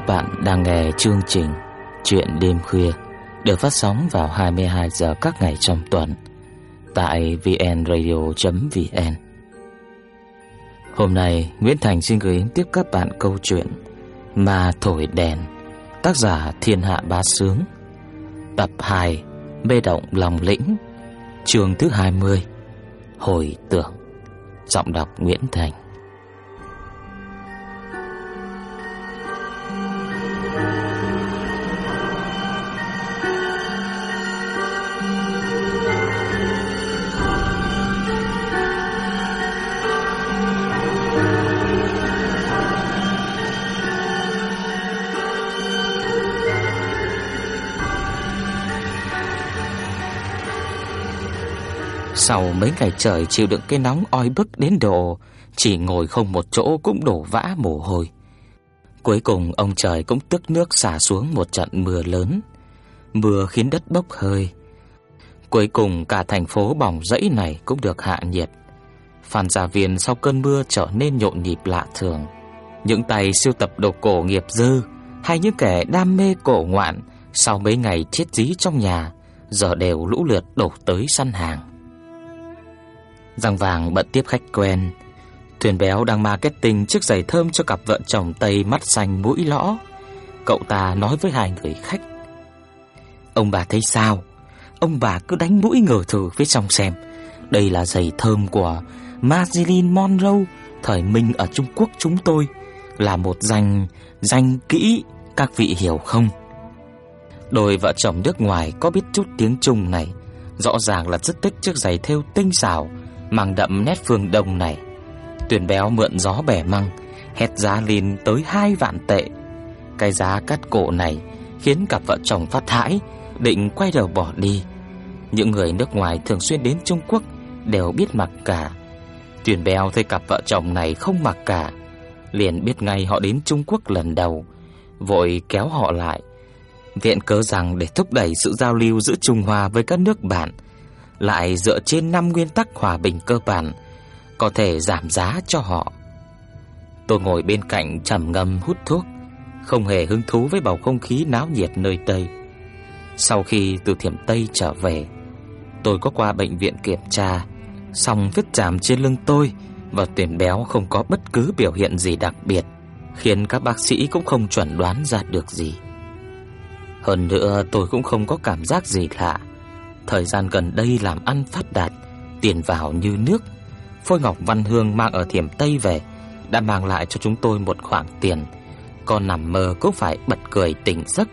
Các bạn đang nghe chương trình Chuyện đêm khuya được phát sóng vào 22 giờ các ngày trong tuần tại vnradio.vn. Hôm nay, Nguyễn Thành xin gửi tiếp các bạn câu chuyện Ma thổi đèn, tác giả Thiên Hạ Bá Sướng, tập 2, Mê động lòng lĩnh, chương thứ 20, Hồi tưởng. Giọng đọc Nguyễn Thành. Mấy ngày trời chịu đựng cái nóng oi bức đến độ, chỉ ngồi không một chỗ cũng đổ vã mồ hôi. Cuối cùng, ông trời cũng tức nước xả xuống một trận mưa lớn. Mưa khiến đất bốc hơi. Cuối cùng, cả thành phố bỏng rẫy này cũng được hạ nhiệt. Phan Gia Viên sau cơn mưa trở nên nhộn nhịp lạ thường. Những tay siêu tập đồ cổ nghiệp dư, hay những kẻ đam mê cổ ngoạn, sau mấy ngày chết dí trong nhà, giờ đều lũ lượt đổ tới săn hàng. Răng vàng bận tiếp khách quen. Thuyền béo đang marketing chiếc giày thơm cho cặp vợ chồng Tây mắt xanh mũi lõ. Cậu ta nói với hai người khách. Ông bà thấy sao? Ông bà cứ đánh mũi ngờ thử phía trong xem. Đây là giày thơm của Marilyn Monroe, Thời Minh ở Trung Quốc chúng tôi. Là một danh Danh kỹ, Các vị hiểu không? Đôi vợ chồng nước ngoài có biết chút tiếng Trung này. Rõ ràng là rất thích chiếc giày thêu tinh xảo mang đậm nét phương Đông này. Tuyền béo mượn gió bẻ măng, hét giá lên tới hai vạn tệ. Cái giá cắt cổ này khiến cặp vợ chồng phát hãi, định quay đầu bỏ đi. Những người nước ngoài thường xuyên đến Trung Quốc đều biết mặc cả. Tuyền béo thấy cặp vợ chồng này không mặc cả, liền biết ngay họ đến Trung Quốc lần đầu, vội kéo họ lại. Viện cớ rằng để thúc đẩy sự giao lưu giữa Trung Hoa với các nước bạn, lại dựa trên năm nguyên tắc hòa bình cơ bản, có thể giảm giá cho họ. Tôi ngồi bên cạnh trầm ngâm hút thuốc, không hề hứng thú với bầu không khí náo nhiệt nơi Tây. Sau khi từ Thiểm Tây trở về, tôi có qua bệnh viện kiểm tra, song vết chạm trên lưng tôi và tuyển béo không có bất cứ biểu hiện gì đặc biệt, khiến các bác sĩ cũng không chuẩn đoán ra được gì. Hơn nữa tôi cũng không có cảm giác gì lạ Thời gian gần đây làm ăn phát đạt, tiền vào như nước. Phôi Ngọc Văn Hương mang ở Thiểm Tây về đã mang lại cho chúng tôi một khoản tiền, còn nằm mơ cũng phải bật cười tỉnh giấc.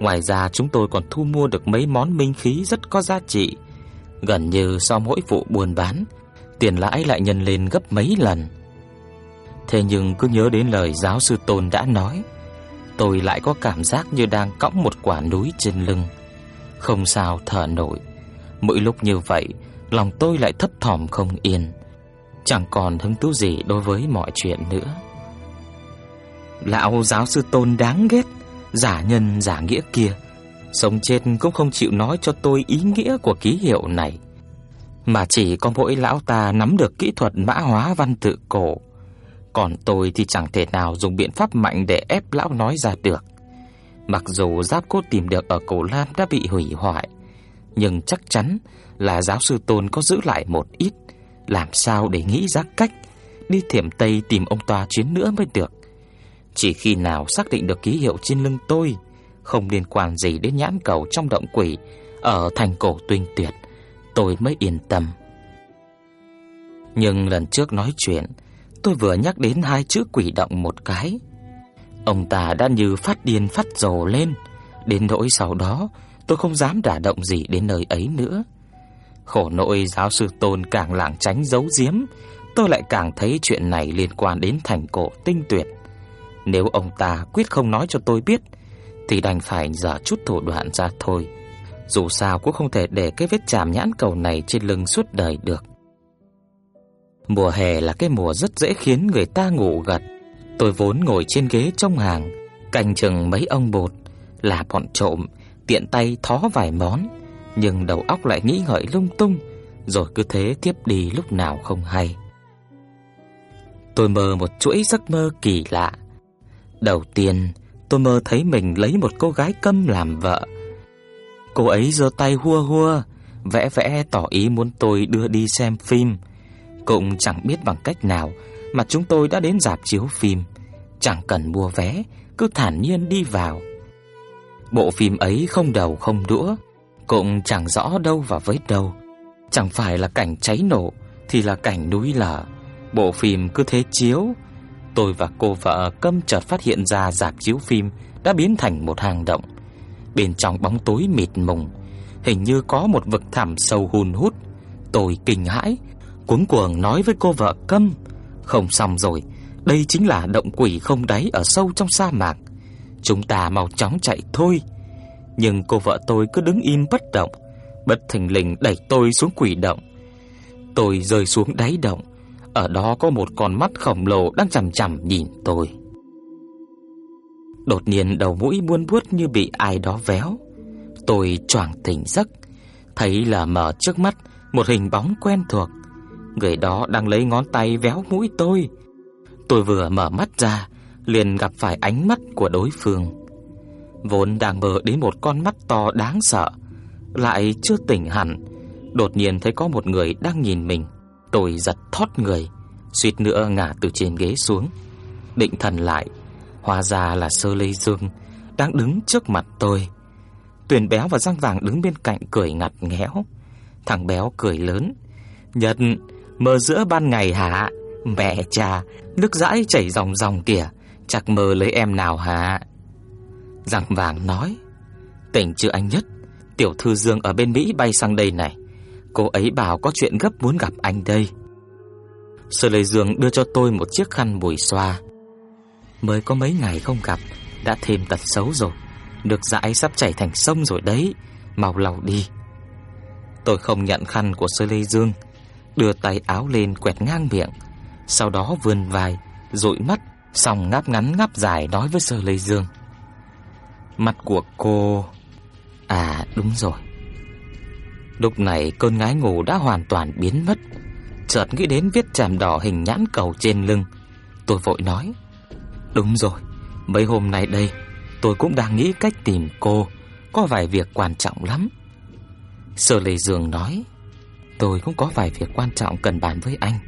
Ngoài ra chúng tôi còn thu mua được mấy món minh khí rất có giá trị, gần như sau mỗi vụ buôn bán, tiền lãi lại nhân lên gấp mấy lần. Thế nhưng cứ nhớ đến lời giáo sư Tôn đã nói, tôi lại có cảm giác như đang cõng một quả núi trên lưng không sao thở nổi. Mỗi lúc như vậy, lòng tôi lại thấp thỏm không yên, chẳng còn hứng thú gì đối với mọi chuyện nữa. Lão giáo sư Tôn đáng ghét, giả nhân giả nghĩa kia, sống chết cũng không chịu nói cho tôi ý nghĩa của ký hiệu này, mà chỉ có mỗi lão ta nắm được kỹ thuật mã hóa văn tự cổ, còn tôi thì chẳng thể nào dùng biện pháp mạnh để ép lão nói ra được. Mặc dù giáp cốt tìm được ở cổ Lam đã bị hủy hoại, nhưng chắc chắn là giáo sư Tôn có giữ lại một ít, làm sao để nghĩ ra cách đi thiểm Tây tìm ông toa chuyến nữa mới được. Chỉ khi nào xác định được ký hiệu trên lưng tôi, không liên quan gì đến nhãn cầu trong động quỷ ở thành cổ Tuyên Tuyệt, tôi mới yên tâm. Nhưng lần trước nói chuyện, tôi vừa nhắc đến hai chữ quỷ động một cái, Ông ta đã như phát điên phát rồ lên, đến nỗi sau đó tôi không dám đả động gì đến nơi ấy nữa. Khổ nỗi giáo sư Tôn càng lảng tránh giấu giếm, tôi lại càng thấy chuyện này liên quan đến thành cổ tinh tuyệt. Nếu ông ta quyết không nói cho tôi biết, thì đành phải giả chút thủ đoạn ra thôi. Dù sao cũng không thể để cái vết chàm nhãn cầu này trên lưng suốt đời được. Mùa hè là cái mùa rất dễ khiến người ta ngủ gật. Tôi vốn ngồi trên ghế trong hàng, canh chừng mấy ông bột là bọn trộm, tiện tay thó vài món, nhưng đầu óc lại nghĩ ngợi lung tung, rồi cứ thế tiếp đi lúc nào không hay. Tôi mơ một chuỗi giấc mơ kỳ lạ. Đầu tiên, tôi mơ thấy mình lấy một cô gái câm làm vợ. Cô ấy giơ tay hua hua, vẽ vẽ tỏ ý muốn tôi đưa đi xem phim. Cũng chẳng biết bằng cách nào mà chúng tôi đã đến dạp chiếu phim, chẳng cần mua vé, cứ thản nhiên đi vào. Bộ phim ấy không đầu không đũa, cũng chẳng rõ đâu và với đâu. Chẳng phải là cảnh cháy nổ thì là cảnh núi lở. Bộ phim cứ thế chiếu, tôi và cô vợ câm chợt phát hiện ra dạp chiếu phim đã biến thành một hang động. Bên trong bóng tối mịt mùng, hình như có một vực thẳm sâu hun hút. Tôi kinh hãi, cuống cuồng nói với cô vợ câm, không xong rồi, đây chính là động quỷ không đáy ở sâu trong sa mạc. Chúng ta mau chóng chạy thôi. Nhưng cô vợ tôi cứ đứng im bất động, bất thình lình đẩy tôi xuống quỷ động. Tôi rơi xuống đáy động, ở đó có một con mắt khổng lồ đang chằm chằm nhìn tôi. Đột nhiên đầu mũi buôn buốt như bị ai đó véo. Tôi choàng tỉnh giấc, thấy là mở trước mắt một hình bóng quen thuộc. Người đó đang lấy ngón tay véo mũi tôi. Tôi vừa mở mắt ra, liền gặp phải ánh mắt của đối phương. Vốn đang mơ đến một con mắt to đáng sợ, lại chưa tỉnh hẳn, đột nhiên thấy có một người đang nhìn mình. Tôi giật thót người, suýt nữa ngã từ trên ghế xuống. Định thần lại, hóa ra là Sơ Lê Dương đang đứng trước mặt tôi. Tuyền béo và răng vàng đứng bên cạnh cười ngặt nghẽo. Thằng béo cười lớn, "Nhật, mơ giữa ban ngày hả? Mẹ cha, nước dãi chảy ròng ròng kìa, chắc mơ lấy em nào hả?" Giang vàng nói, "Tỉnh chưa anh nhất, tiểu thư Dương ở bên Mỹ bay sang đây này." Cô ấy bảo có chuyện gấp muốn gặp anh đây. Sơ Lê Dương đưa cho tôi một chiếc khăn bùi xoa. Mới có mấy ngày không gặp Đã thêm tật xấu rồi. Được dãi sắp chảy thành sông rồi đấy. Mau lau đi. Tôi không nhận khăn của Sơ Lê Dương. Đưa tay áo lên quẹt ngang miệng, Sau đó vươn vai Rụi mắt Xong ngáp ngắn ngáp dài nói với Sơ Lê Dương. Mặt của cô À đúng rồi. Lúc này cơn ngái ngủ đã hoàn toàn biến mất. Chợt nghĩ đến viết chàm đỏ hình nhãn cầu trên lưng, Tôi vội nói, Đúng rồi, Mấy hôm nay đây, Tôi cũng đang nghĩ cách tìm cô, Có vài việc quan trọng lắm. Sơ Lê Dương nói Tôi cũng có vài việc quan trọng cần bàn với anh.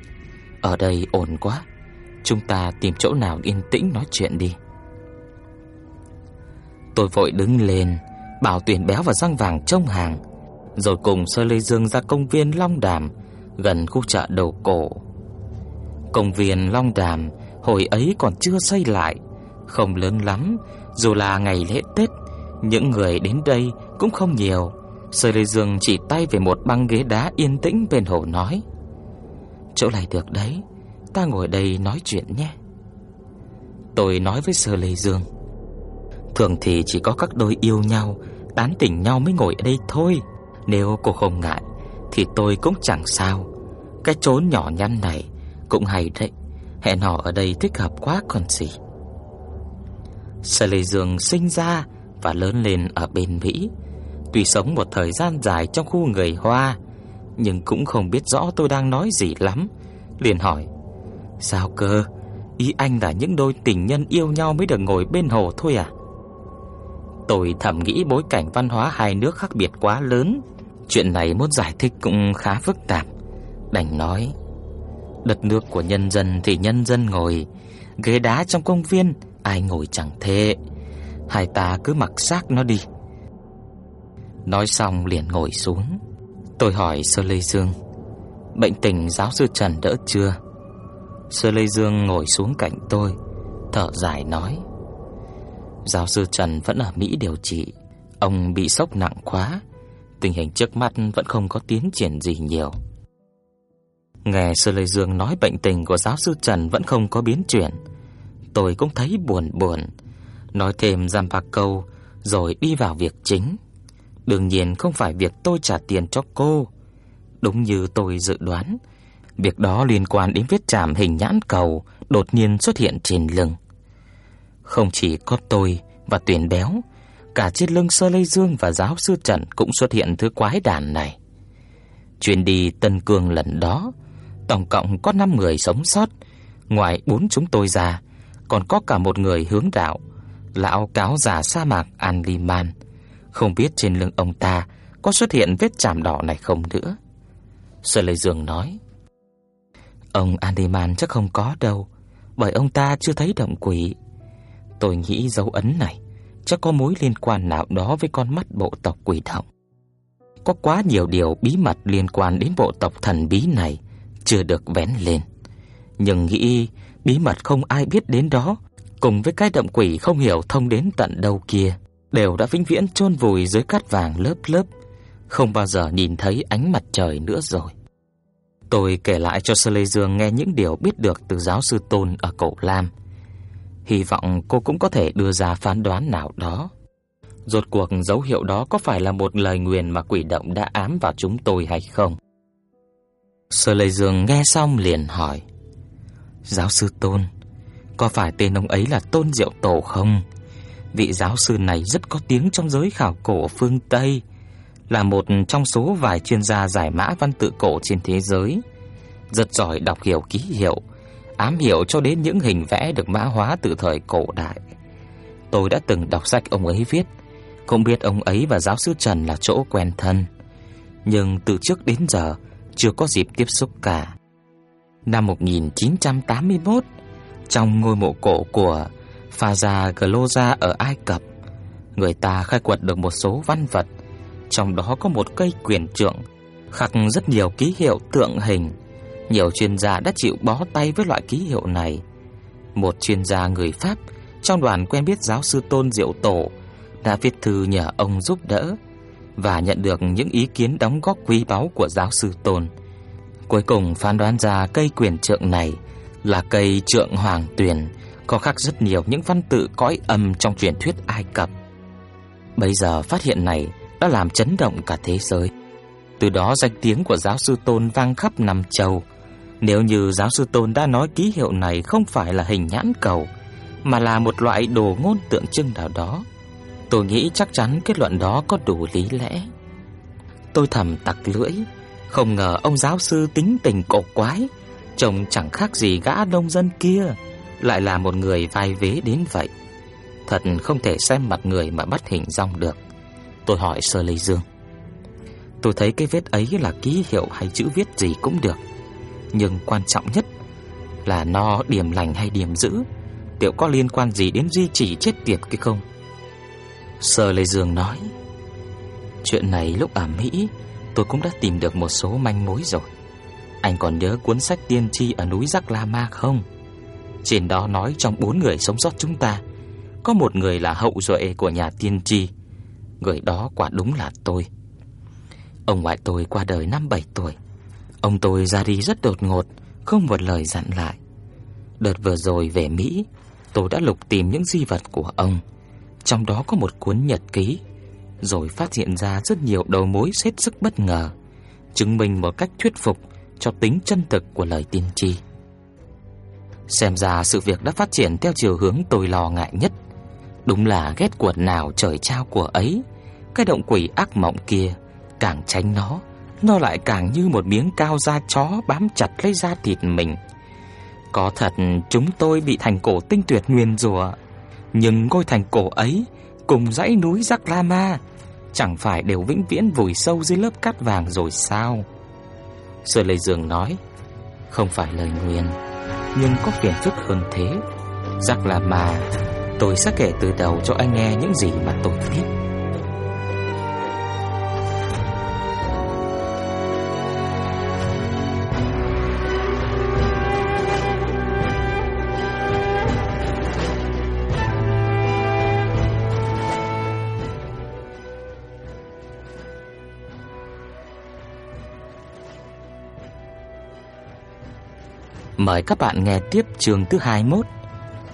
Ở đây ổn quá. Chúng ta tìm chỗ nào yên tĩnh nói chuyện đi. Tôi vội đứng lên Bảo tuyển béo và răng vàng trông hàng. Rồi cùng Sơ Lê Dương ra công viên Long Đàm gần khu chợ đầu cổ. Công viên Long Đàm hồi ấy còn chưa xây lại, không lớn lắm, dù là ngày lễ Tết, những người đến đây cũng không nhiều. Sơ Lê Dương chỉ tay về một băng ghế đá yên tĩnh bên hồ nói: "Chỗ này được đấy, ta ngồi đây nói chuyện nhé." Tôi nói với Sơ Lê Dương: "Thường thì chỉ có các đôi yêu nhau, tán tỉnh nhau mới ngồi ở đây thôi." Nếu cô không ngại Thì tôi cũng chẳng sao Cái chốn nhỏ nhăn này Cũng hay đấy Hẹn hò ở đây thích hợp quá còn gì Sơ Lê Dương sinh ra Và lớn lên ở bên Mỹ Tuy sống một thời gian dài trong khu người Hoa, Nhưng cũng không biết rõ tôi đang nói gì lắm. Liền hỏi, Sao cơ? Ý anh là những đôi tình nhân yêu nhau mới được ngồi bên hồ thôi à? Tôi thầm nghĩ bối cảnh văn hóa hai nước khác biệt quá lớn. Chuyện này muốn giải thích cũng khá phức tạp. Đành nói, Đất nước của nhân dân thì nhân dân ngồi, Ghế đá trong công viên, Ai ngồi chẳng thế Hai ta cứ mặc xác nó đi. Nói xong liền ngồi xuống. Tôi hỏi Sơ Lê Dương, Bệnh tình giáo sư Trần đỡ chưa? Sơ Lê Dương ngồi xuống cạnh tôi, Thở dài nói, Giáo sư Trần vẫn ở Mỹ điều trị, Ông bị sốc nặng quá, Tình hình trước mắt vẫn không có tiến triển gì nhiều. Nghe Sư Lê Dương nói bệnh tình của giáo sư Trần vẫn không có biến chuyển, Tôi cũng thấy buồn buồn, Nói thêm giam ba câu, Rồi đi vào việc chính. Đương nhiên không phải việc tôi trả tiền cho cô. Đúng như tôi dự đoán Việc đó liên quan đến vết chạm hình nhãn cầu Đột nhiên xuất hiện trên lưng. Không chỉ có tôi và tuyển béo cả trên lưng Sơ lây Dương và giáo sư Trần cũng xuất hiện thứ quái đản này. Chuyến đi Tân Cương lần đó, tổng cộng có 5 người sống sót, ngoài bốn chúng tôi ra, còn có cả một người hướng đạo, Lão cáo già sa mạc Anliman không biết trên lưng ông ta Có xuất hiện vết chạm đỏ này không nữa. Sơ Lê Dương nói Ông Andiman chắc không có đâu Bởi ông ta chưa thấy động quỷ. Tôi nghĩ dấu ấn này Chắc có mối liên quan nào đó với con mắt bộ tộc quỷ động Có quá nhiều điều bí mật liên quan đến bộ tộc thần bí này Chưa được vén lên. Nhưng nghĩ bí mật không ai biết đến đó cùng với cái động quỷ không hiểu thông đến tận đâu kia, đều đã vĩnh viễn chôn vùi dưới cát vàng lớp lớp, không bao giờ nhìn thấy ánh mặt trời nữa rồi. Tôi kể lại cho Sơ Lê Dương nghe những điều biết được từ giáo sư Tôn ở Cổ Lam. Hy vọng cô cũng có thể đưa ra phán đoán nào đó. Rốt cuộc dấu hiệu đó có phải là một lời nguyền mà quỷ động đã ám vào chúng tôi hay không? Sơ Lê Dương nghe xong liền hỏi: "Giáo sư Tôn, có phải tên ông ấy là Tôn Diệu Tổ không? Vị giáo sư này rất có tiếng trong giới khảo cổ phương Tây, là một trong số vài chuyên gia giải mã văn tự cổ trên thế giới, rất giỏi đọc hiểu ký hiệu, ám hiểu cho đến những hình vẽ được mã hóa từ thời cổ đại. Tôi đã từng đọc sách ông ấy viết, không biết ông ấy và giáo sư Trần là chỗ quen thân, nhưng từ trước đến giờ chưa có dịp tiếp xúc cả. Năm 1981, trong ngôi mộ cổ của Phaza Gloza ở Ai Cập, người ta khai quật được một số văn vật, trong đó có một cây quyền trượng khắc rất nhiều ký hiệu tượng hình. Nhiều chuyên gia đã chịu bó tay với loại ký hiệu này. Một chuyên gia người Pháp trong đoàn quen biết giáo sư Tôn Diệu Tổ đã viết thư nhờ ông giúp đỡ và nhận được những ý kiến đóng góp quý báu của giáo sư Tôn. Cuối cùng phán đoán ra cây quyền trượng này là cây trượng hoàng tuyền, có khác rất nhiều những văn tự cõi âm trong truyền thuyết Ai Cập. Bây giờ phát hiện này đã làm chấn động cả thế giới. Từ đó danh tiếng của giáo sư Tôn vang khắp năm châu. Nếu như giáo sư Tôn đã nói ký hiệu này không phải là hình nhãn cầu, mà là một loại đồ ngôn tượng trưng nào đó, tôi nghĩ chắc chắn kết luận đó có đủ lý lẽ. Tôi thầm tặc lưỡi, không ngờ ông giáo sư tính tình cổ quái, Trông chẳng khác gì gã nông dân kia lại là một người vai vế đến vậy. Thật không thể xem mặt người mà bắt hình dong được. Tôi hỏi Sơ Lê Dương. Tôi thấy cái vết ấy là ký hiệu hay chữ viết gì cũng được. Nhưng quan trọng nhất là nó điểm lành hay điểm dữ? Liệu có liên quan gì đến duy trì chết tiệt cái không? Sơ Lê Dương nói. Chuyện này lúc ở Mỹ, Tôi cũng đã tìm được một số manh mối rồi. Anh còn nhớ cuốn sách tiên tri ở núi Giác La Ma không? Trên đó nói trong bốn người sống sót chúng ta, có một người là hậu duệ của nhà tiên tri. Người đó quả đúng là tôi. Ông ngoại tôi qua đời năm bảy tuổi. Ông tôi ra đi rất đột ngột, không một lời dặn lại. Đợt vừa rồi về Mỹ, tôi đã lục tìm những di vật của ông. Trong đó có một cuốn nhật ký, rồi phát hiện ra rất nhiều đầu mối hết sức bất ngờ, chứng minh một cách thuyết phục cho tính chân thực của lời tiên tri. Xem ra sự việc đã phát triển theo chiều hướng tôi lo ngại nhất. Đúng là ghét quật nào trời trao của ấy, cái động quỷ ác mộng kia càng tránh nó, nó lại càng như một miếng cao da chó bám chặt lấy da thịt mình. Có thật chúng tôi bị thành cổ tinh tuyệt nguyên rủa, nhưng ngôi thành cổ ấy cùng dãy núi Giác La Ma chẳng phải đều vĩnh viễn vùi sâu dưới lớp cát vàng rồi sao? Sơ Lê Dương nói Không phải lời nguyền nhưng có phiền phức hơn thế. Chắc là mà, Tôi sẽ kể từ đầu cho anh nghe những gì mà tôi biết Mời các bạn nghe tiếp chương thứ 21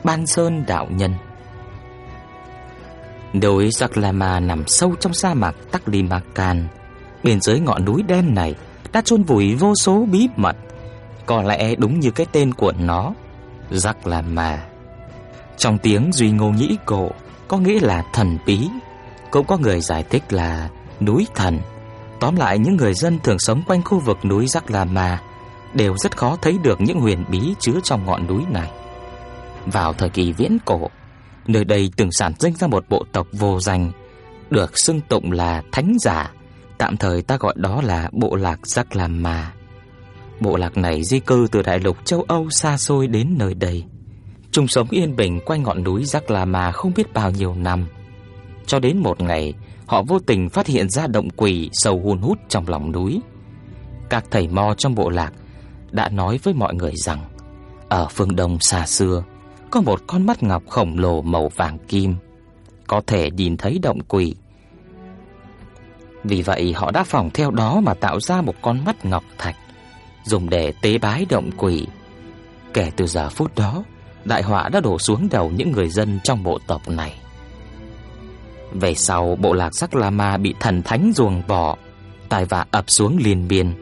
Ban Sơn Đạo Nhân. Đồi Saklama nằm sâu trong sa mạc Taklimakan Bên dưới ngọn núi đen này Đã chôn vùi vô số bí mật. Có lẽ đúng như cái tên của nó Saklama Trong tiếng Duy Ngô Nhĩ Cổ, Có nghĩa là thần bí, Cũng có người giải thích là núi thần. Tóm lại, những người dân thường sống quanh khu vực núi Saklama đều rất khó thấy được những huyền bí chứa trong ngọn núi này. Vào thời kỳ viễn cổ, Nơi đây từng sản sinh ra một bộ tộc vô danh, được xưng tụng là thánh giả, tạm thời ta gọi đó là bộ lạc Giác Lam Ma. Bộ lạc này di cư từ đại lục châu Âu xa xôi đến nơi đây. Chúng sống yên bình quanh ngọn núi Giác La Ma không biết bao nhiêu năm. Cho đến một ngày, họ vô tình phát hiện ra động quỷ sâu hun hút trong lòng núi. Các thầy mo trong bộ lạc đã nói với mọi người rằng ở phương đông xa xưa có một con mắt ngọc khổng lồ màu vàng kim, có thể nhìn thấy động quỷ. Vì vậy họ đã phòng theo đó mà tạo ra một con mắt ngọc thạch dùng để tế bái động quỷ. Kể từ giờ phút đó, đại họa đã đổ xuống đầu những người dân trong bộ tộc này. Về sau, bộ lạc Sắc La Ma bị thần thánh ruồng bỏ, tai vạ ập xuống liền biên.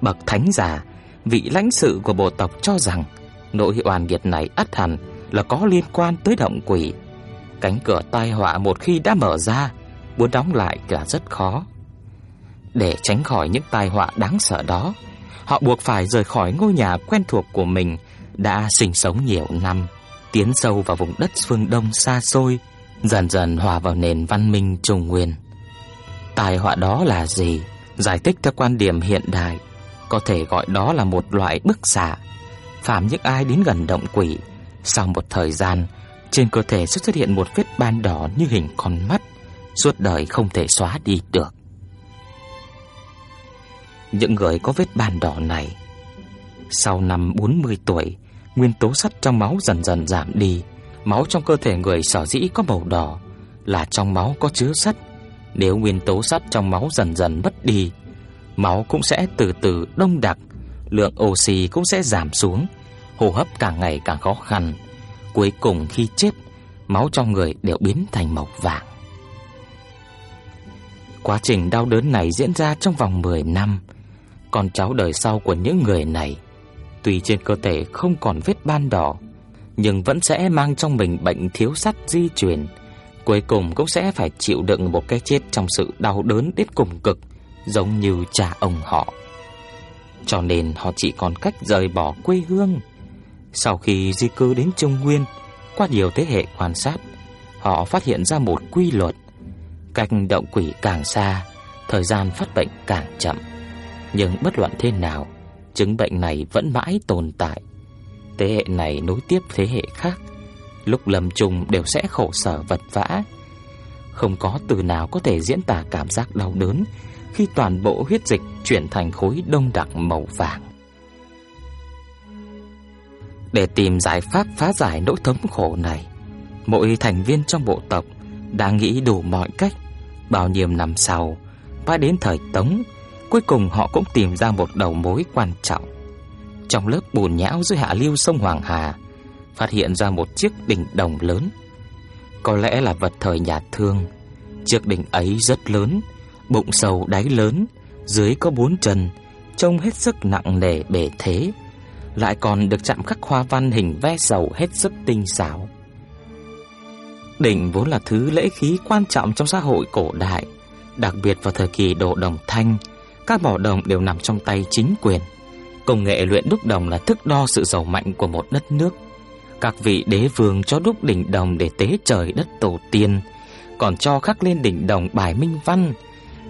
Bậc thánh giả, vị lãnh sự của bộ tộc cho rằng nỗi oan nghiệt này ắt hẳn là có liên quan tới động quỷ. Cánh cửa tai họa một khi đã mở ra, muốn đóng lại là rất khó. Để tránh khỏi những tai họa đáng sợ đó, họ buộc phải rời khỏi ngôi nhà quen thuộc của mình đã sinh sống nhiều năm, tiến sâu vào vùng đất phương Đông xa xôi, dần dần hòa vào nền văn minh Trung Nguyên. Tai họa đó là gì? Giải thích theo quan điểm hiện đại, có thể gọi đó là một loại bức xạ. Phạm những ai đến gần động quỷ, sau một thời gian, trên cơ thể sẽ xuất hiện một vết ban đỏ như hình con mắt, suốt đời không thể xóa đi được. Những người có vết ban đỏ này sau năm 40 tuổi, nguyên tố sắt trong máu dần dần giảm đi. Máu trong cơ thể người sở dĩ có màu đỏ là trong máu có chứa sắt. Nếu nguyên tố sắt trong máu dần dần mất đi, máu cũng sẽ từ từ đông đặc, lượng oxy cũng sẽ giảm xuống, hô hấp càng ngày càng khó khăn. Cuối cùng khi chết, máu trong người đều biến thành màu vàng. Quá trình đau đớn này diễn ra trong vòng 10 năm. Con cháu đời sau của những người này Tuy trên cơ thể không còn vết ban đỏ, nhưng vẫn sẽ mang trong mình bệnh thiếu sắt di truyền, cuối cùng cũng sẽ phải chịu đựng một cái chết trong sự đau đớn đến cùng cực, giống như cha ông họ. Cho nên họ chỉ còn cách rời bỏ quê hương. Sau khi di cư đến Trung Nguyên, qua nhiều thế hệ quan sát, họ phát hiện ra một quy luật: cách động quỷ càng xa, thời gian phát bệnh càng chậm. Nhưng bất luận thế nào, chứng bệnh này vẫn mãi tồn tại. Thế hệ này nối tiếp thế hệ khác, lúc lâm chung đều sẽ khổ sở vật vã. Không có từ nào có thể diễn tả cảm giác đau đớn khi toàn bộ huyết dịch chuyển thành khối đông đặc màu vàng. Để tìm giải pháp phá giải nỗi thống khổ này, mỗi thành viên trong bộ tộc đã nghĩ đủ mọi cách. Bao nhiêu năm sau, mãi đến thời Tống, Cuối cùng họ cũng tìm ra một đầu mối quan trọng. Trong lớp bùn nhão dưới hạ lưu sông Hoàng Hà, phát hiện ra một chiếc đỉnh đồng lớn. Có lẽ là vật thời nhà Thương. Chiếc đỉnh ấy rất lớn, bụng sầu đáy lớn, dưới có bốn chân, trông hết sức nặng nề bề thế, lại còn được chạm khắc hoa văn hình ve sầu hết sức tinh xảo. Đỉnh vốn là thứ lễ khí quan trọng trong xã hội cổ đại, đặc biệt vào thời kỳ độ đồng thanh, các mỏ đồng đều nằm trong tay chính quyền. Công nghệ luyện đúc đồng là thước đo sự giàu mạnh của một đất nước. Các vị đế vương cho đúc đỉnh đồng để tế trời đất tổ tiên, còn cho khắc lên đỉnh đồng bài minh văn,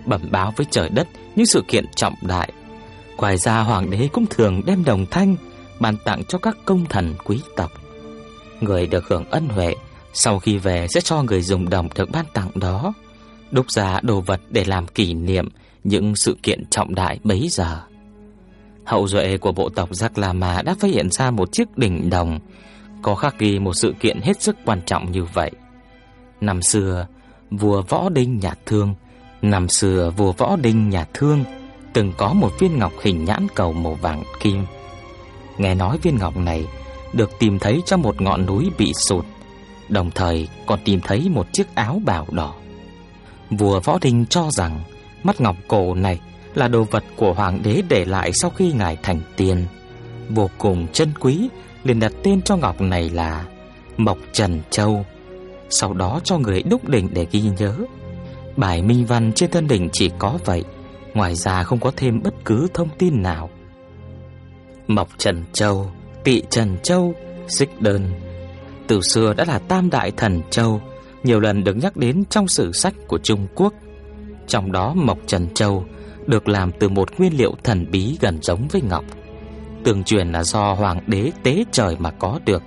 bẩm báo với trời đất những sự kiện trọng đại. Ngoài ra hoàng đế cũng thường đem đồng thanh ban tặng cho các công thần quý tộc. Người được hưởng ân huệ sau khi về sẽ cho người dùng đồng được ban tặng đó đúc ra đồ vật để làm kỷ niệm những sự kiện trọng đại bấy giờ. Hậu duệ của bộ tộc Giác La Ma đã phát hiện ra một chiếc đỉnh đồng có khắc ghi một sự kiện hết sức quan trọng như vậy. Năm xưa, vua Võ Đinh nhạt Thương, năm xưa vua Võ Đinh nhà Thương từng có một viên ngọc hình nhãn cầu màu vàng kim. Nghe nói viên ngọc này được tìm thấy trong một ngọn núi bị sụt, đồng thời còn tìm thấy một chiếc áo bào đỏ. Vua Võ Đinh cho rằng Mắt ngọc cổ này là đồ vật của hoàng đế để lại sau khi ngài thành tiên, vô cùng chân quý, liền đặt tên cho ngọc này là Mộc Trần Châu. Sau đó cho người đúc đỉnh để ghi nhớ. Bài minh văn trên thân đỉnh chỉ có vậy, ngoài ra không có thêm bất cứ thông tin nào. Mộc Trần Châu, Tị Trần Châu, Xích Đơn từ xưa đã là tam đại thần châu, nhiều lần được nhắc đến trong sử sách của Trung Quốc. Trong đó Mộc Trần Châu được làm từ một nguyên liệu thần bí gần giống với ngọc. Tương truyền là do hoàng đế tế trời mà có được.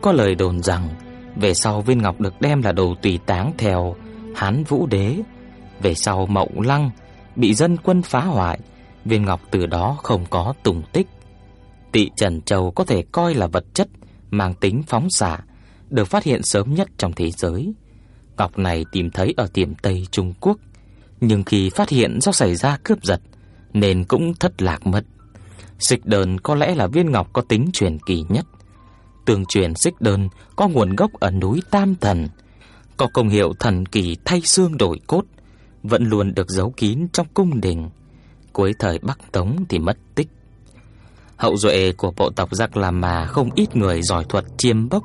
Có lời đồn rằng về sau viên ngọc được đem là đồ tùy táng theo Hán Vũ Đế, về sau Mộng Lăng bị dân quân phá hoại, viên ngọc từ đó không có tùng tích. Tị Trần Châu có thể coi là vật chất mang tính phóng xạ, được phát hiện sớm nhất trong thế giới. Ngọc này tìm thấy ở tiệm Tây Trung Quốc, nhưng khi phát hiện do xảy ra cướp giật nên cũng thất lạc mất. Xích đơn có lẽ là viên ngọc có tính truyền kỳ nhất. Tường truyền xích đơn có nguồn gốc ở núi Tam Thần, có công hiệu thần kỳ thay xương đổi cốt, vẫn luôn được giấu kín trong cung đình. Cuối thời Bắc Tống thì mất tích. Hậu duệ của bộ tộc Giác La Mà không ít người giỏi thuật chiêm bốc,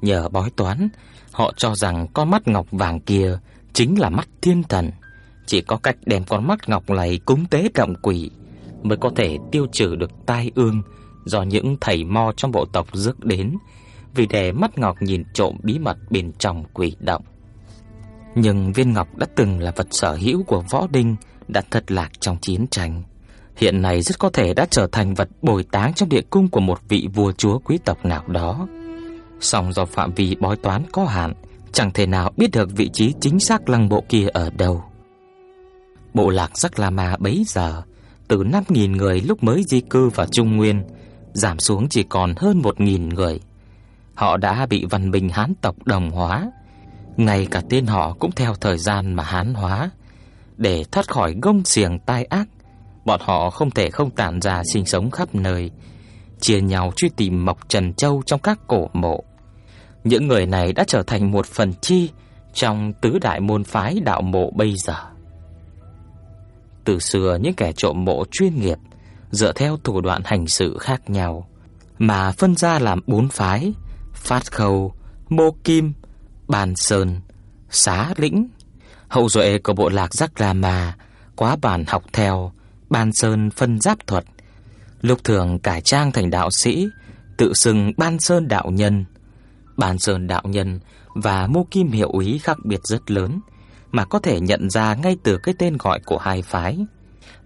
nhờ bói toán, họ cho rằng con mắt ngọc vàng kia chính là mắt thiên thần. Chỉ có cách đem con mắt ngọc này cúng tế động quỷ mới có thể tiêu trừ được tai ương do những thầy mo trong bộ tộc rước đến, vì để mắt ngọc nhìn trộm bí mật bên trong quỷ động. Nhưng viên ngọc đã từng là vật sở hữu của Võ Đinh đã thất lạc trong chiến tranh. Hiện nay rất có thể đã trở thành vật bồi táng trong địa cung của một vị vua chúa quý tộc nào đó. Song do phạm vi bói toán có hạn, chẳng thể nào biết được vị trí chính xác lăng bộ kia ở đâu. Bộ lạc Sắc La Ma bấy giờ, từ 5.000 người lúc mới di cư vào Trung Nguyên, giảm xuống chỉ còn hơn 1.000 người. Họ đã bị văn minh Hán tộc đồng hóa, ngay cả tên họ cũng theo thời gian mà Hán hóa. Để thoát khỏi gông xiềng tai ác, bọn họ không thể không tản ra sinh sống khắp nơi, chia nhau truy tìm Mộc Trần Châu trong các cổ mộ. Những người này đã trở thành một phần chi trong tứ đại môn phái đạo mộ bây giờ. Từ xưa những kẻ trộm mộ chuyên nghiệp dựa theo thủ đoạn hành sự khác nhau mà phân ra làm bốn phái: Phát Khâu, Mô Kim, Bàn Sơn, Xá Lĩnh. Hậu duệ của bộ lạc Giác La Ma quá bản học theo Ban Sơn phân giáp thuật, lục thường cải trang thành đạo sĩ, tự xưng Ban Sơn đạo nhân. Ban Sơn đạo nhân và Mô Kim hiệu ý khác biệt rất lớn, mà có thể nhận ra ngay từ cái tên gọi của hai phái.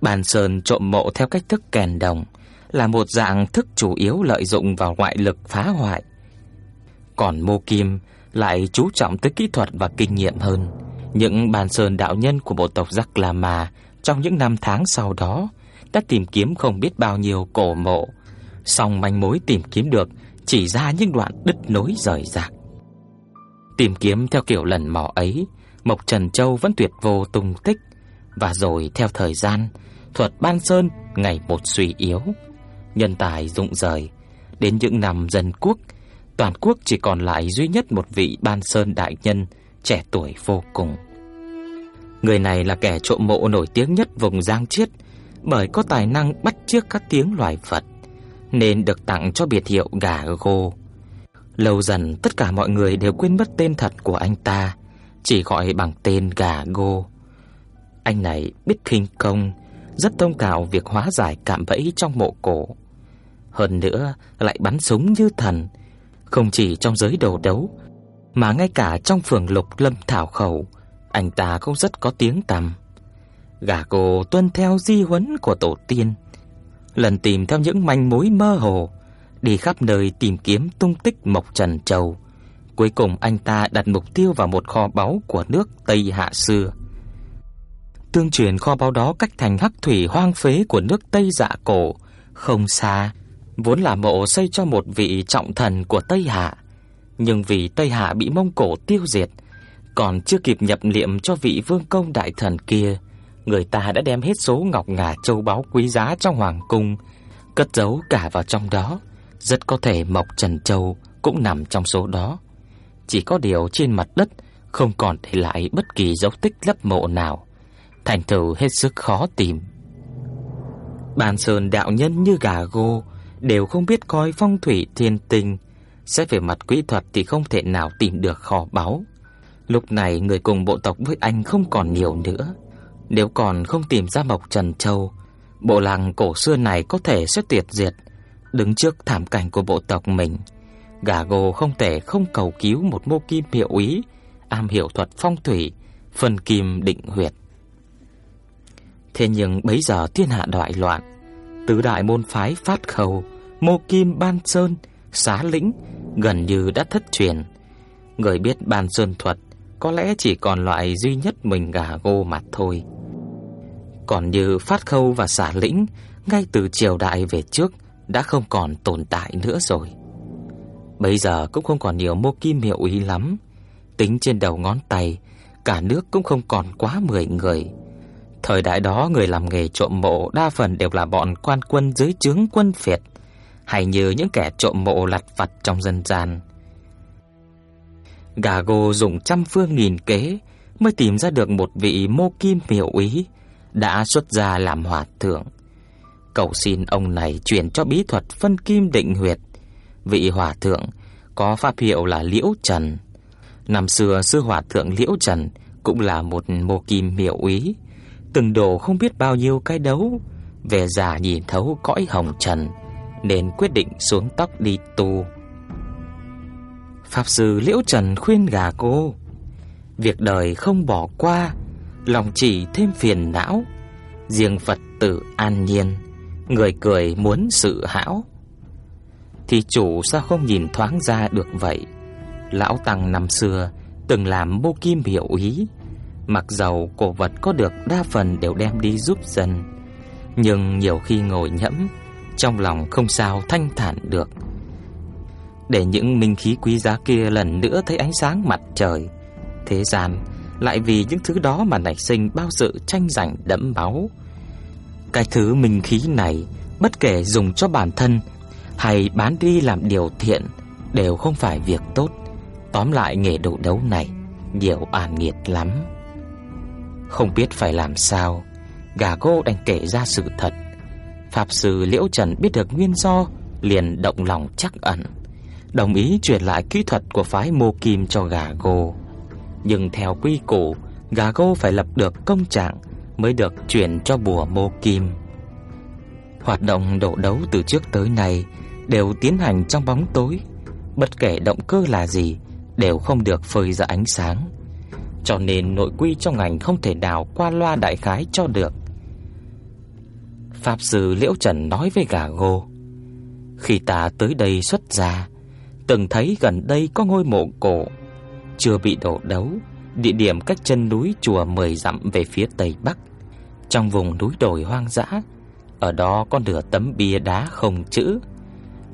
Bàn Sơn trộm mộ theo cách thức kèn đồng, là một dạng thức chủ yếu lợi dụng vào ngoại lực phá hoại. Còn Mô Kim lại chú trọng tới kỹ thuật và kinh nghiệm hơn. Những bàn sơn đạo nhân của bộ tộc Giác La Ma trong những năm tháng sau đó đã tìm kiếm không biết bao nhiêu cổ mộ, song manh mối tìm kiếm được chỉ ra những đoạn đứt nối rời rạc. Tìm kiếm theo kiểu lần mò ấy, Mộc Trần Châu vẫn tuyệt vô tung tích, và rồi theo thời gian, thuật ban sơn ngày một suy yếu, nhân tài rụng rời, đến những năm dân quốc, toàn quốc chỉ còn lại duy nhất một vị ban sơn đại nhân trẻ tuổi vô cùng. Người này là kẻ trộm mộ nổi tiếng nhất vùng Giang Chiết bởi có tài năng bắt chước các tiếng loài vật nên được tặng cho biệt hiệu gà gô. Lâu dần tất cả mọi người đều quên mất tên thật của anh ta, chỉ gọi bằng tên gà gô. Anh này biết khinh công, rất thông thạo việc hóa giải cạm bẫy trong mộ cổ. Hơn nữa lại bắn súng như thần, không chỉ trong giới đầu đấu mà ngay cả trong phường Lục Lâm thảo khẩu anh ta cũng rất có tiếng tăm. Gà cô tuân theo di huấn của tổ tiên, lần tìm theo những manh mối mơ hồ, đi khắp nơi tìm kiếm tung tích Mộc Trần Châu. Cuối cùng anh ta đặt mục tiêu vào một kho báu của nước Tây Hạ xưa. Tương truyền kho báu đó cách thành hắc thủy hoang phế của nước Tây Dạ cổ không xa, vốn là mộ xây cho một vị trọng thần của Tây Hạ, nhưng vì Tây Hạ bị Mông Cổ tiêu diệt, còn chưa kịp nhập liệm cho vị vương công đại thần kia, người ta đã đem hết số ngọc ngà châu báu quý giá trong hoàng cung cất giấu cả vào trong đó, rất có thể Mộc Trần Châu cũng nằm trong số đó. Chỉ có điều trên mặt đất không còn để lại bất kỳ dấu tích lấp mộ nào, thành thử hết sức khó tìm. Bàn sơn đạo nhân như gà gô đều không biết coi phong thủy thiên tinh, xét về mặt kỹ thuật thì không thể nào tìm được kho báu. Lúc này người cùng bộ tộc với anh không còn nhiều nữa. Nếu còn không tìm ra Mộc Trần Châu, bộ làng cổ xưa này có thể sẽ tuyệt diệt, đứng trước thảm cảnh của bộ tộc mình. Gà gồ không thể không cầu cứu một mô kim hiệu ý, am hiểu thuật phong thủy, phân kim định huyệt. Thế nhưng bấy giờ thiên hạ đại loạn, tứ đại môn phái phát khẩu, mô kim ban sơn, xá lĩnh gần như đã thất truyền. Người biết ban sơn thuật có lẽ chỉ còn loại duy nhất mình gà gô mặt thôi. Còn như phát khâu và xả lĩnh, ngay từ triều đại về trước đã không còn tồn tại nữa rồi. Bây giờ cũng không còn nhiều mô kim hiệu ý lắm. Tính trên đầu ngón tay, cả nước cũng không còn quá 10 người. Thời đại đó người làm nghề trộm mộ đa phần đều là bọn quan quân dưới trướng quân phiệt, hay như những kẻ trộm mộ lặt vặt trong dân gian. Gà gô dùng trăm phương nghìn kế mới tìm ra được một vị mô kim hiệu ý đã xuất gia làm hòa thượng. Cầu xin ông này truyền cho bí thuật phân kim định huyệt. Vị hòa thượng có pháp hiệu là Liễu Trần. Năm xưa sư hòa thượng Liễu Trần cũng là một mô kim hiệu ý, từng độ không biết bao nhiêu cái đấu, về già nhìn thấu cõi hồng trần nên quyết định xuống tóc đi tu. Pháp sư Liễu Trần khuyên gà cô, việc đời không bỏ qua, lòng chỉ thêm phiền não, riêng Phật tử an nhiên, người cười muốn sự hão. Thì chủ sao không nhìn thoáng ra được vậy? Lão tăng năm xưa từng làm mô kim hiệu ý, mặc dầu cổ vật có được đa phần đều đem đi giúp dân, nhưng nhiều khi ngồi nhẫm, trong lòng không sao thanh thản được. Để những minh khí quý giá kia lần nữa thấy ánh sáng mặt trời, thế gian lại vì những thứ đó mà nảy sinh bao sự tranh giành đẫm máu. Cái thứ minh khí này, bất kể dùng cho bản thân hay bán đi làm điều thiện, đều không phải việc tốt. Tóm lại nghề đấu đấu này nhiều an nghiệt lắm. Không biết phải làm sao, gà cô đành kể ra sự thật. Pháp sư Liễu Trần biết được nguyên do, liền động lòng chắc ẩn, đồng ý truyền lại kỹ thuật của phái Mô Kim cho gà gô. Nhưng theo quy củ, gà gô phải lập được công trạng mới được chuyển cho bùa Mô Kim. Hoạt động đổ đấu từ trước tới nay đều tiến hành trong bóng tối, bất kể động cơ là gì đều không được phơi ra ánh sáng. Cho nên nội quy trong ngành không thể nào qua loa đại khái cho được. Pháp sư Liễu Trần nói với gà gô: "Khi ta tới đây xuất gia, từng thấy gần đây có ngôi mộ cổ chưa bị đổ đấu, địa điểm cách chân núi chùa 10 dặm về phía tây bắc, trong vùng núi đồi hoang dã. Ở đó có nửa tấm bia đá không chữ.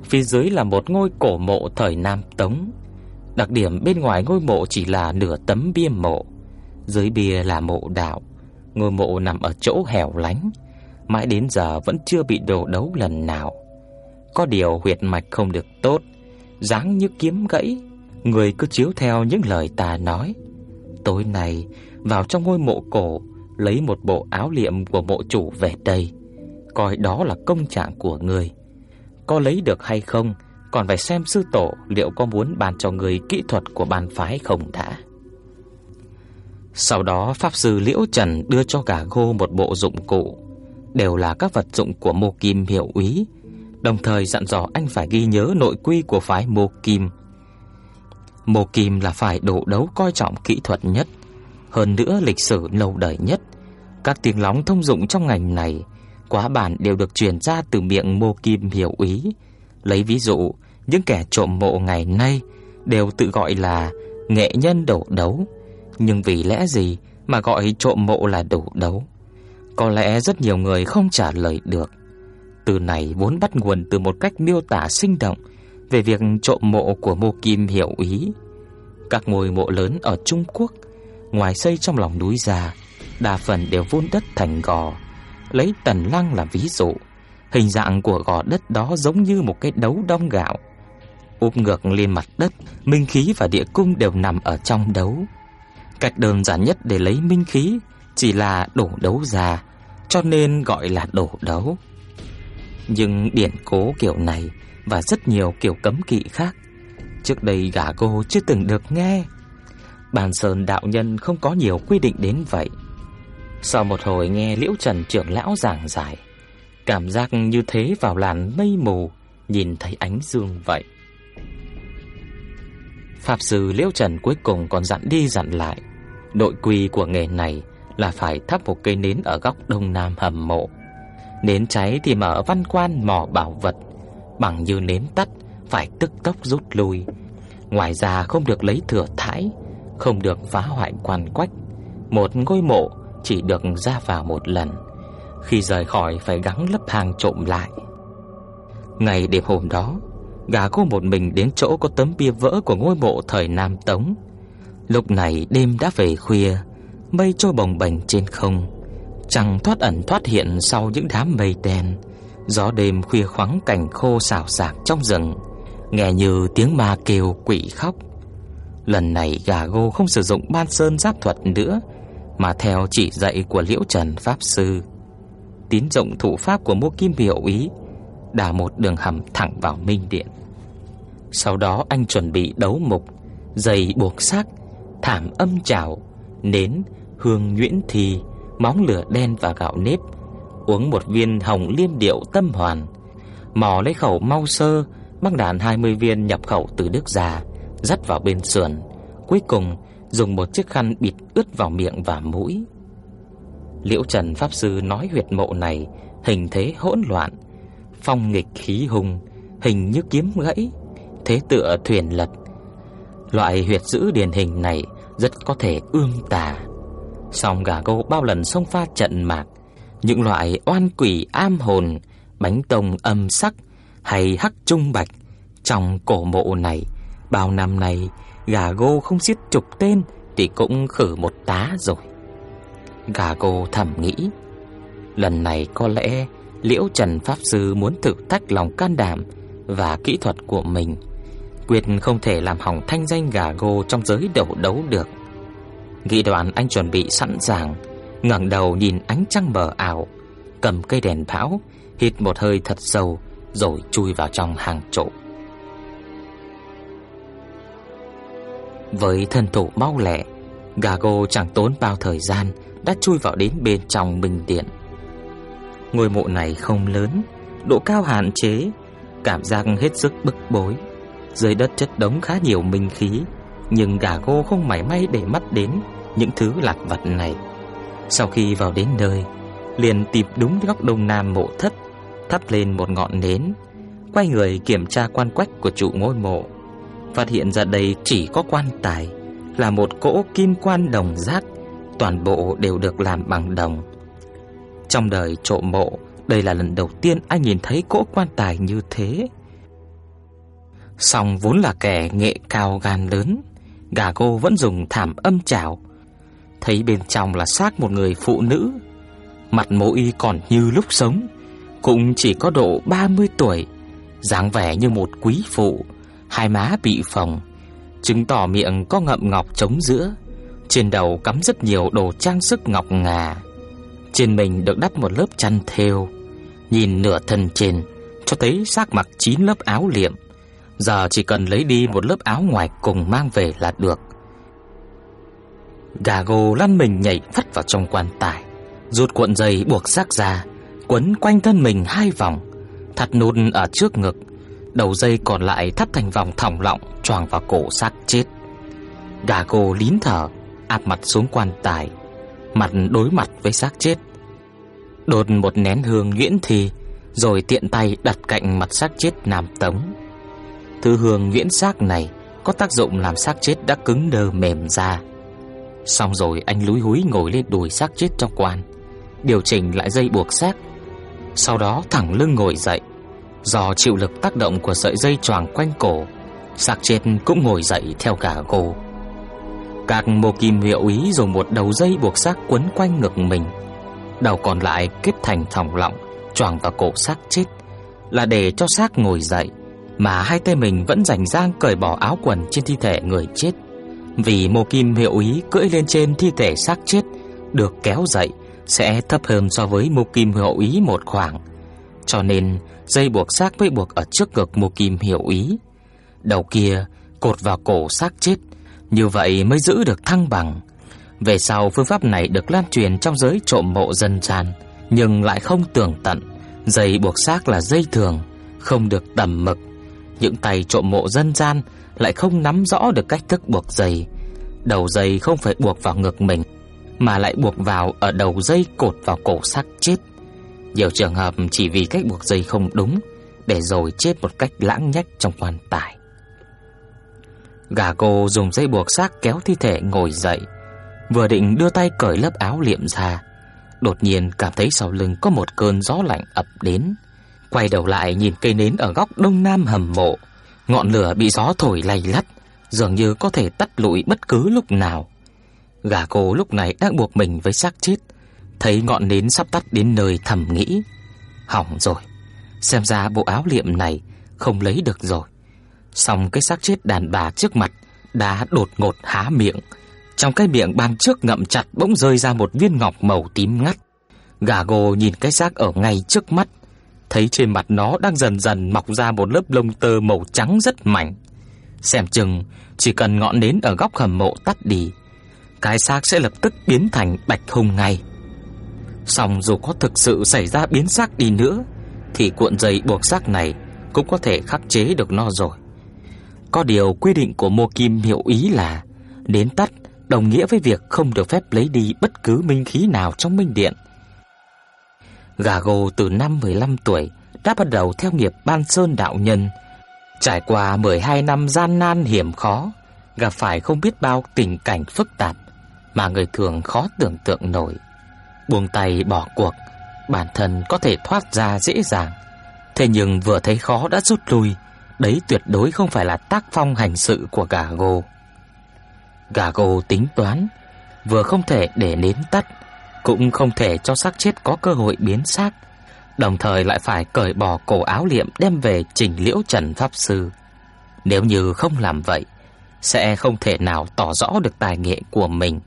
Phía dưới là một ngôi cổ mộ thời Nam Tống. Đặc điểm bên ngoài ngôi mộ chỉ là nửa tấm bia mộ, dưới bia là mộ đạo. Ngôi mộ nằm ở chỗ hẻo lánh, mãi đến giờ vẫn chưa bị đổ đấu lần nào. Có điều huyệt mạch không được tốt, dáng như kiếm gãy, người cứ chiếu theo những lời ta nói. Tối nay vào trong ngôi mộ cổ, lấy một bộ áo liệm của mộ chủ về đây, coi đó là công trạng của người. Có lấy được hay không, còn phải xem sư tổ liệu có muốn bàn cho người kỹ thuật của bàn phái không đã. Sau đó pháp sư Liễu Trần đưa cho cả gô một bộ dụng cụ, đều là các vật dụng của Mộ Kim hiệu úy, đồng thời dặn dò anh phải ghi nhớ nội quy của phái Mộ Kim. Mộ Kim là phải đổ đấu coi trọng kỹ thuật nhất, hơn nữa lịch sử lâu đời nhất. Các tiếng lóng thông dụng trong ngành này quá bản đều được truyền ra từ miệng Mộ Kim hiệu úy. Lấy ví dụ, những kẻ trộm mộ ngày nay đều tự gọi là nghệ nhân đổ đấu, nhưng vì lẽ gì mà gọi trộm mộ là đổ đấu? Có lẽ rất nhiều người không trả lời được. Từ này vốn bắt nguồn từ một cách miêu tả sinh động về việc trộm mộ của Mộ Kim hiệu ý. Các ngôi mộ lớn ở Trung Quốc, ngoài xây trong lòng núi già đa phần đều vun đất thành gò. Lấy Tần Lăng làm ví dụ, hình dạng của gò đất đó giống như một cái đấu đong gạo. Úp ngược lên mặt đất, minh khí và địa cung đều nằm ở trong đấu. Cách đơn giản nhất để lấy minh khí chỉ là đổ đấu già, cho nên gọi là đổ đấu. Nhưng điển cố kiểu này và rất nhiều kiểu cấm kỵ khác, trước đây gã cô chưa từng được nghe. Bàn Sơn đạo nhân không có nhiều quy định đến vậy. Sau một hồi nghe Liễu Trần trưởng lão giảng giải, cảm giác như thế vào làn mây mù, nhìn thấy ánh dương vậy. Pháp sư Liễu Trần cuối cùng còn dặn đi dặn lại, đội quy của nghề này là phải thắp một cây nến ở góc đông nam hầm mộ. Nến cháy thì mở văn quan mò bảo vật, bằng như nến tắt phải tức tốc rút lui. Ngoài ra không được lấy thừa thãi, không được phá hoại quan quách. Một ngôi mộ chỉ được ra vào một lần. Khi rời khỏi phải gắng lấp hàng trộm lại. Ngày đêm hôm đó, gà cô một mình đến chỗ có tấm bia vỡ của ngôi mộ thời Nam Tống. Lúc này đêm đã về khuya, mây trôi bồng bềnh trên không, chẳng thoát ẩn thoát hiện sau những đám mây đen. Gió đêm khuya khoáng cảnh khô xào xạc trong rừng, nghe như tiếng ma kêu quỷ khóc. Lần này gà gô không sử dụng ban sơn giáp thuật nữa, mà theo chỉ dạy của Liễu Trần Pháp Sư. Tín rộng thủ pháp của Mô Kim Biểu Ý đào một đường hầm thẳng vào Minh Điện. Sau đó anh chuẩn bị đấu mục, dây buộc xác, thảm âm trào, nến, hương nhuyễn thì, móng lửa đen và gạo nếp, uống một viên hồng liên điệu tâm hoàn, mò lấy khẩu mau sơ, băng đạn 20 viên nhập khẩu từ Đức già, dắt vào bên sườn, cuối cùng dùng một chiếc khăn bịt ướt vào miệng và mũi. Liễu Trần pháp sư nói huyệt mộ này hình thế hỗn loạn, phong nghịch khí hùng, hình như kiếm gãy, thế tựa thuyền lật. Loại huyệt giữ điển hình này rất có thể ương tà. Song gà gô bao lần xông pha trận mạc, những loại oan quỷ am hồn, bánh tông âm sắc hay hắc trung bạch trong cổ mộ này, bao năm nay gà gô không xiết chục tên thì cũng khử một tá rồi. Gà gô thầm nghĩ, lần này có lẽ Liễu Trần Pháp Sư muốn thử thách lòng can đảm và kỹ thuật của mình. Quyết không thể làm hỏng thanh danh gà gô trong giới đầu đấu được. Nghĩ đoạn anh chuẩn bị sẵn sàng, ngẩng đầu nhìn ánh trăng mờ ảo, cầm cây đèn pháo, hít một hơi thật sâu rồi chui vào trong hàng trụ. Với thân thủ mau lẹ, Gago chẳng tốn bao thời gian đã chui vào đến bên trong bình điện. Ngôi mộ này không lớn, độ cao hạn chế, cảm giác hết sức bức bối. Dưới đất chất đống khá nhiều minh khí, nhưng Gago không mảy may để mắt đến những thứ lặt vặt này. Sau khi vào đến nơi, liền tìm đúng góc đông nam mộ thất, thắp lên một ngọn nến, quay người kiểm tra quan quách của chủ ngôi mộ phát hiện ra đây chỉ có quan tài, là một cỗ kim quan đồng rác, toàn bộ đều được làm bằng đồng. Trong đời trộm mộ, đây là lần đầu tiên anh nhìn thấy cỗ quan tài như thế. Song vốn là kẻ nghệ cao gan lớn, gà cô vẫn dùng thảm âm chảo, thấy bên trong là xác một người phụ nữ, mặt mũi còn như lúc sống, cũng chỉ có độ 30 tuổi, dáng vẻ như một quý phụ hai má bị phồng, chứng tỏ miệng có ngậm ngọc trống giữa, trên đầu cắm rất nhiều đồ trang sức ngọc ngà. Trên mình được đắp một lớp chăn thêu, nhìn nửa thân trên cho thấy xác mặc chín lớp áo liệm, giờ chỉ cần lấy đi một lớp áo ngoài cùng mang về là được. Gà gồ lăn mình nhảy phắt vào trong quan tài, rút cuộn dây buộc xác ra, quấn quanh thân mình hai vòng, thắt nút ở trước ngực, đầu dây còn lại thắt thành vòng thòng lọng choàng vào cổ xác chết. Gà gồ lín thở, áp mặt xuống quan tài, mặt đối mặt với xác chết. Đột một nén hương nhuyễn thì, rồi tiện tay đặt cạnh mặt xác chết Nam Tống. Thứ hương nhuyễn xác này có tác dụng làm xác chết đã cứng đơ mềm ra. Xong rồi anh lúi húi ngồi lên đùi xác chết trong quan, điều chỉnh lại dây buộc xác. Sau đó thẳng lưng ngồi dậy, Do chịu lực tác động của sợi dây choàng quanh cổ, xác chết cũng ngồi dậy theo cả gồ. Các mô kim hiệu ý dùng một đầu dây buộc xác quấn quanh ngực mình, đầu còn lại kết thành thòng lọng choàng vào cổ xác chết, là để cho xác ngồi dậy, mà hai tay mình vẫn rảnh rang cởi bỏ áo quần trên thi thể người chết. Vì mô kim hiệu ý cưỡi lên trên thi thể xác chết được kéo dậy sẽ thấp hơn so với mô kim hiệu ý một khoảng, cho nên dây buộc xác với buộc ở trước ngực Mộ Kim hiệu ý. Đầu kia cột vào cổ xác chết, như vậy mới giữ được thăng bằng. Về sau phương pháp này được lan truyền trong giới trộm mộ dân gian, nhưng lại không tường tận. Dây buộc xác là dây thường, không được tầm mực. Những tay trộm mộ dân gian lại không nắm rõ được cách thức buộc dây. Đầu dây không phải buộc vào ngực mình, mà lại buộc vào ở đầu dây cột vào cổ xác chết. Nhiều trường hợp chỉ vì cách buộc dây không đúng để rồi chết một cách lãng nhách trong quan tài. Gà cô dùng dây buộc xác kéo thi thể ngồi dậy, vừa định đưa tay cởi lớp áo liệm ra, đột nhiên cảm thấy sau lưng có một cơn gió lạnh ập đến. Quay đầu lại nhìn cây nến ở góc đông nam hầm mộ, ngọn lửa bị gió thổi lay lắt, dường như có thể tắt lụi bất cứ lúc nào. Gà cô lúc này đang buộc mình với xác chết, thấy ngọn nến sắp tắt đến nơi thầm nghĩ, hỏng rồi, xem ra bộ áo liệm này không lấy được rồi. Xong cái xác chết đàn bà trước mặt đã đột ngột há miệng, trong cái miệng ban trước ngậm chặt bỗng rơi ra một viên ngọc màu tím ngắt. Gà gồ nhìn cái xác ở ngay trước mắt, thấy trên mặt nó đang dần dần mọc ra một lớp lông tơ màu trắng rất mảnh. Xem chừng chỉ cần ngọn nến ở góc hầm mộ tắt đi, cái xác sẽ lập tức biến thành bạch hùng ngay. Song dù có thực sự xảy ra biến xác đi nữa, thì cuộn dây buộc xác này cũng có thể khắc chế được nó rồi. Có điều quy định của Mộ Kim hiệu ý là đến tắt đồng nghĩa với việc không được phép lấy đi bất cứ minh khí nào trong minh điện. Gà gồ từ năm 15 tuổi đã bắt đầu theo nghiệp ban sơn đạo nhân, trải qua 12 năm gian nan hiểm khó, gặp phải không biết bao tình cảnh phức tạp mà người thường khó tưởng tượng nổi. Buông tay bỏ cuộc, bản thân có thể thoát ra dễ dàng, thế nhưng vừa thấy khó đã rút lui, đấy tuyệt đối không phải là tác phong hành sự của gà gồ. Gà gồ tính toán, vừa không thể để nến tắt, cũng không thể cho xác chết có cơ hội biến xác, đồng thời lại phải cởi bỏ cổ áo liệm đem về trình Liễu Trần pháp sư. Nếu như không làm vậy, sẽ không thể nào tỏ rõ được tài nghệ của mình.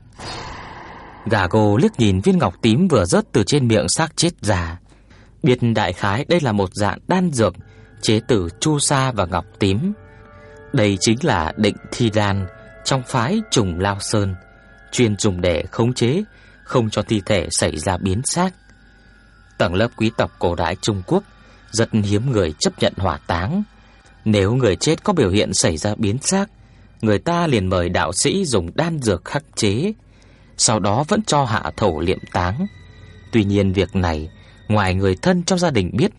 Gà gô liếc nhìn viên ngọc tím vừa rớt từ trên miệng xác chết già, biết đại khái đây là một dạng đan dược chế từ chu sa và ngọc tím. Đây chính là định thi đan trong phái trùng lao sơn, chuyên dùng để khống chế, không cho thi thể xảy ra biến xác. Tầng lớp quý tộc cổ đại Trung Quốc rất hiếm người chấp nhận hỏa táng. Nếu người chết có biểu hiện xảy ra biến xác, người ta liền mời đạo sĩ dùng đan dược khắc chế, sau đó vẫn cho hạ thổ liệm táng. Tuy nhiên việc này, ngoài người thân trong gia đình biết,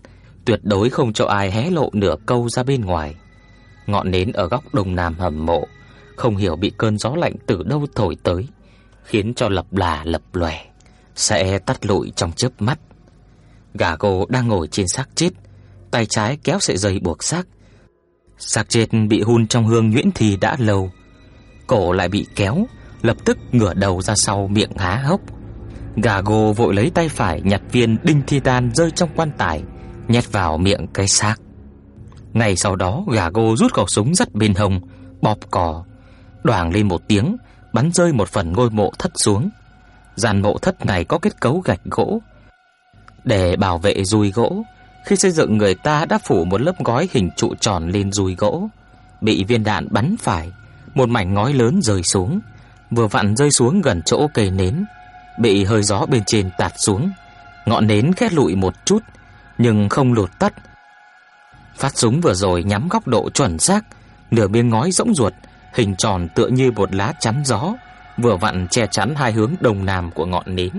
tuyệt đối không cho ai hé lộ nửa câu ra bên ngoài. Ngọn nến ở góc đông nam hầm mộ không hiểu bị cơn gió lạnh từ đâu thổi tới, khiến cho lập là lập lòe, sẽ tắt lụi trong chớp mắt. Gà cô đang ngồi trên xác chết, tay trái kéo sợi dây buộc xác. Xác chết bị hun trong hương nhuyễn thì đã lâu, cổ lại bị kéo, lập tức ngửa đầu ra sau miệng há hốc. Gà gô vội lấy tay phải nhặt viên đinh thi tan rơi trong quan tài, nhét vào miệng cái xác. Ngay sau đó, gà gô rút khẩu súng rất bên hông, bóp cò, đoàng lên một tiếng, bắn rơi một phần ngôi mộ thất xuống. Gian mộ thất này có kết cấu gạch gỗ. Để bảo vệ dùi gỗ, khi xây dựng người ta đã phủ một lớp gói hình trụ tròn lên dùi gỗ. Bị viên đạn bắn phải, một mảnh ngói lớn rơi xuống, vừa vặn rơi xuống gần chỗ cây nến, bị hơi gió bên trên tạt xuống. Ngọn nến khét lụi một chút, nhưng không lụt tắt. Phát súng vừa rồi nhắm góc độ chuẩn xác, nửa miếng ngói rỗng ruột hình tròn tựa như một lá chắn gió, vừa vặn che chắn hai hướng đông nam của ngọn nến.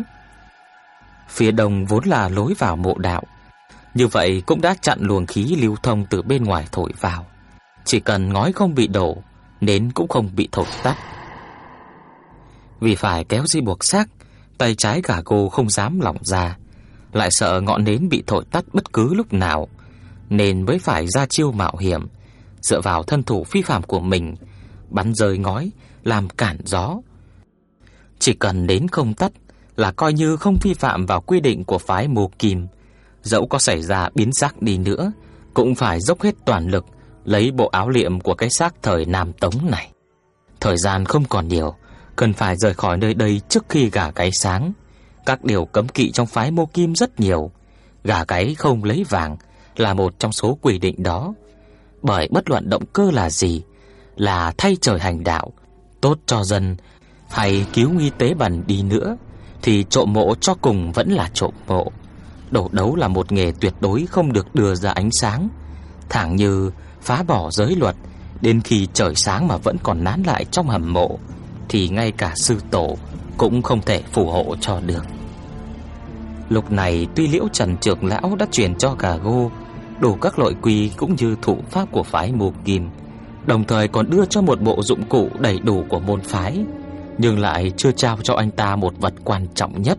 Phía đông vốn là lối vào mộ đạo, như vậy cũng đã chặn luồng khí lưu thông từ bên ngoài thổi vào. Chỉ cần ngói không bị đổ, nến cũng không bị thổi tắt. Vì phải kéo dây buộc xác, tay trái gà cô không dám lỏng ra, lại sợ ngọn nến bị thổi tắt bất cứ lúc nào, nên mới phải ra chiêu mạo hiểm, dựa vào thân thủ phi phàm của mình bắn rơi ngói làm cản gió. Chỉ cần đến không tắt là coi như không vi phạm vào quy định của phái Mộ Kim, dẫu có xảy ra biến sắc đi nữa, cũng phải dốc hết toàn lực lấy bộ áo liệm của cái xác thời Nam Tống này. Thời gian không còn nhiều, cần phải rời khỏi nơi đây trước khi gà cái sáng. Các điều cấm kỵ trong phái Mộ Kim rất nhiều, gà cái không lấy vàng là một trong số quy định đó. Bởi bất luận động cơ là gì, là thay trời hành đạo, tốt cho dân hay cứu nguy tế bần đi nữa thì trộm mộ cho cùng vẫn là trộm mộ. Đổ đấu là một nghề tuyệt đối không được đưa ra ánh sáng, thẳng như phá bỏ giới luật đến khi trời sáng mà vẫn còn nán lại trong hầm mộ thì ngay cả sư tổ cũng không thể phù hộ cho được. Lúc này tuy Liễu Trần trưởng lão đã truyền cho gà gô đủ các loại quy cũng như thủ pháp của phái Mộ Kim, đồng thời còn đưa cho một bộ dụng cụ đầy đủ của môn phái, nhưng lại chưa trao cho anh ta một vật quan trọng nhất,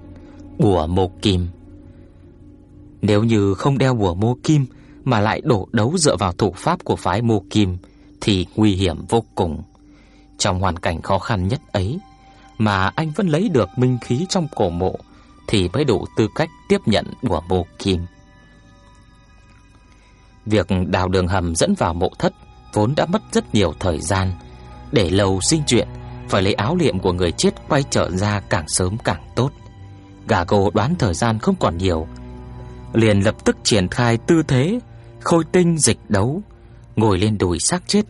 bùa mô Kim. Nếu như không đeo bùa mô Kim mà lại đổ đấu dựa vào thủ pháp của phái mô Kim thì nguy hiểm vô cùng. Trong hoàn cảnh khó khăn nhất ấy mà anh vẫn lấy được minh khí trong cổ mộ thì mới đủ tư cách tiếp nhận bùa mô Kim. Việc đào đường hầm dẫn vào mộ thất vốn đã mất rất nhiều thời gian, để lâu sinh chuyện phải lấy áo liệm của người chết quay trở ra càng sớm càng tốt. Gà cô đoán thời gian không còn nhiều, liền lập tức triển khai tư thế khôi tinh dịch đấu, ngồi lên đùi xác chết,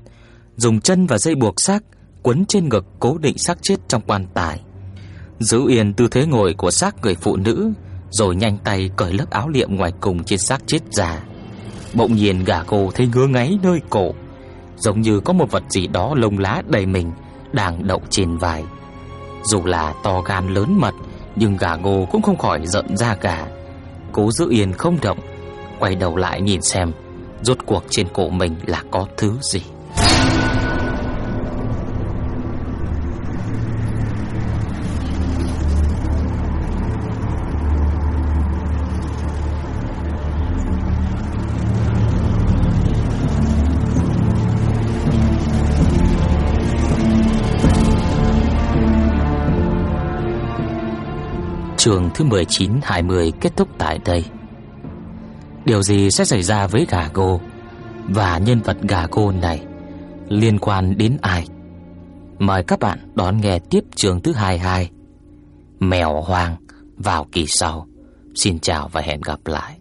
dùng chân và dây buộc xác quấn trên ngực cố định xác chết trong quan tài. Giữ yên tư thế ngồi của xác người phụ nữ, rồi nhanh tay cởi lớp áo liệm ngoài cùng trên xác chết già Bỗng nhiên gà cô thấy ngứa ngáy nơi cổ, giống như có một vật gì đó lông lá đầy mình đang đậu trên vai. Dù là to gan lớn mật, nhưng gà ngô cũng không khỏi giận da gà. Cố giữ yên không động, quay đầu lại nhìn xem rốt cuộc trên cổ mình là có thứ gì. Trường thứ 19-20 kết thúc tại đây. Điều gì sẽ xảy ra với gà gô và nhân vật gà gô này liên quan đến ai? Mời các bạn đón nghe tiếp chương thứ 22 Mèo hoang vào kỳ sau. Xin chào và hẹn gặp lại.